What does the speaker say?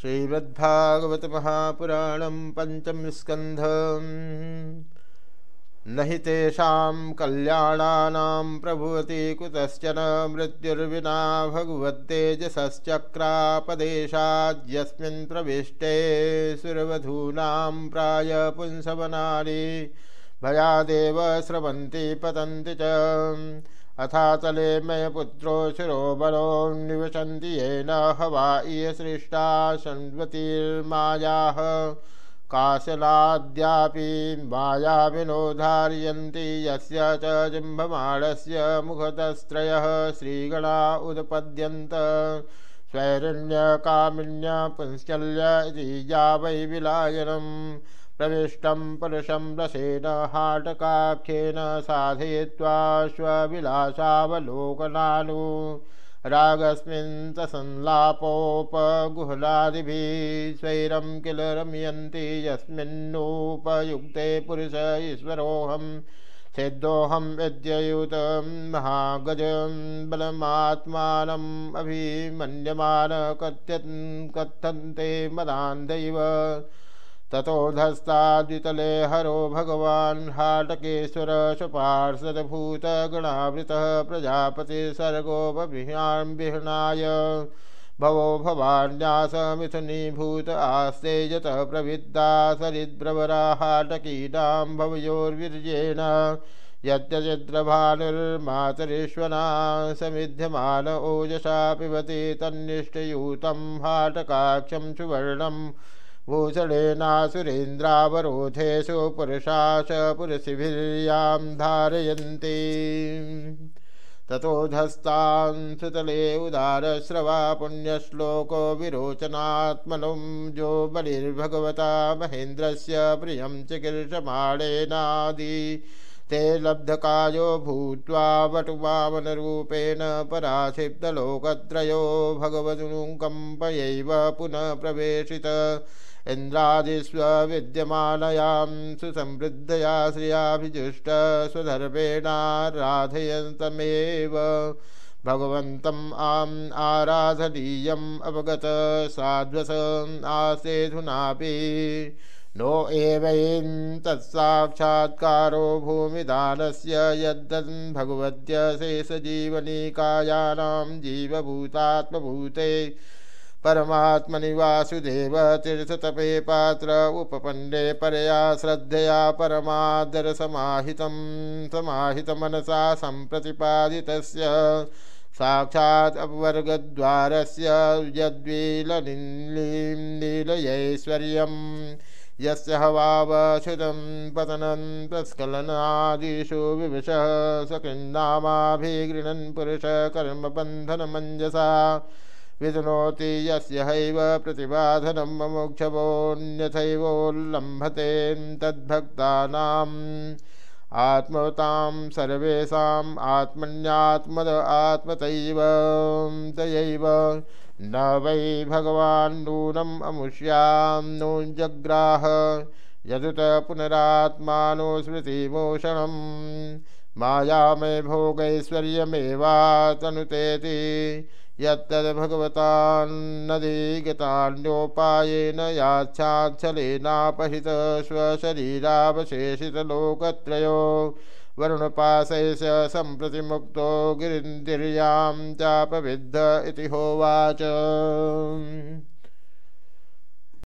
श्रीमद्भागवत महापुराणं पंचम स्कंध न हि तेषां कल्याणानां प्रभुवति कुतश्चन मृत्युर्विना भगवत्तेजसश्चक्रापदेशाद्यस्मिन् प्रविष्टे सुरवधूनां प्राय पुंसवनानि। भयादेव स्रवन्ति पतन्ति च। अथातले मय पुत्रो शिरो बलो निवसन्ति येन हवा इय सृष्टा संवतीर्मायाः काशलाद्यापि मायाविनोधारयन्ति यस्य च जिम्भमाणस्य मुखतस्त्रयः श्रीगणा उदपद्यन्त स्वैरण्यकामिन्य पुंश्चल्य इति या वै विलायनम्। प्रविष्टं पुरुषं रसेन हाटकाख्येन साधयित्वा स्वविलासावलोकनानु रागस्मिन् तसंलापोपगुहलादिभिः स्वैरं किल रमयन्ति यस्मिन्नुपयुक्ते पुरुष ईश्वरोऽहं। सिद्धोऽहं विद्ययुतं महागजं बलमात्मानम् अभिमन्यमान कथ्यन् कथन्ते ततोधस्ताद्वितले हरो भगवान् हाटकेश्वर सुपार्षदभूतगणावृतः प्रजापतिसर्गोपविहाम्बिहनाय भवो भवान्यासमिथुनीभूत आस्ते यतः प्रविद्दा सरिद्रवरा हाटकीनां भवयोर्वीर्येण। यद्यचिद्रभानुर्मातरीश्वना समिध्यमान ओजसा पिबति तन्निष्ठयूतं हाटकाक्षं सुवर्णम् भूषणेनासुरेन्द्रावरोधेषु पुरुषाश पुरुषिभिर्यां धारयन्ति। ततोधस्तान् सुतले उदारश्रवा पुण्यश्लोको विरोचनात्मनुं जो बलिर्भगवता महेन्द्रस्य प्रियं चिकीर्षमाणेनादि। ते लब्धकायो भूत्वा वटुवामनरूपेण पराक्षिप्तलोकत्रयो भगवदनुकम्पयैव पुनः प्रवेशित। इन्द्रादिस्वविद्यमानयां सुसमृद्धया श्रियाभिजुष्ट स्वधर्मेणाराधयन्तमेव भगवन्तम् आम् आराधनीयम् अवगत साध्वस आसेधुनापि। नो एवैन् तत्साक्षात्कारो भूमिदानस्य यद्दन् भगवद्य शेषजीवनिकायानां जीवभूतात्मभूते परमात्मनि वासुदेव तीर्थतपे पात्र उपपन्ने परया श्रद्धया परमादरसमाहितं, समाहितमनसा सम्प्रतिपादितस्य। साक्षात् अपवर्गद्वारस्य यद्वीलनीलीं नीलयैश्वर्यम् यस्य हवावशुदं पतनं तस्खलनादिषु विवशः सकृन्नामाभिगृह्णन् पुरुषकर्मबन्धनमञ्जसा विदुनोति यस्य हैव प्रतिबाधनं मोक्षवोऽन्यथैवोल्लम्भते तद्भक्तानाम्। आत्मतां सर्वेषाम् आत्मन्यात्मद आत्मतैव। तयैव न वै भगवान् नूनम् अमुष्यां नो यदुत पुनरात्मानो स्मृतिमोषणं मायामय भोगैश्वर्यमेवातनुतेति यत्तद्भगवतान्नधिगतान्योपायेन याच्छाच्छलेनापहित स्वशरीरावशेषितलोकत्रयो वरुणपाशैश सम्प्रति मुक्तो गिरिन्दिर्यां चापविद्ध इति होवाच।